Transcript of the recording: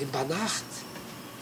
in Banacht